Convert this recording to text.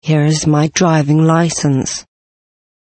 Here is my driving license.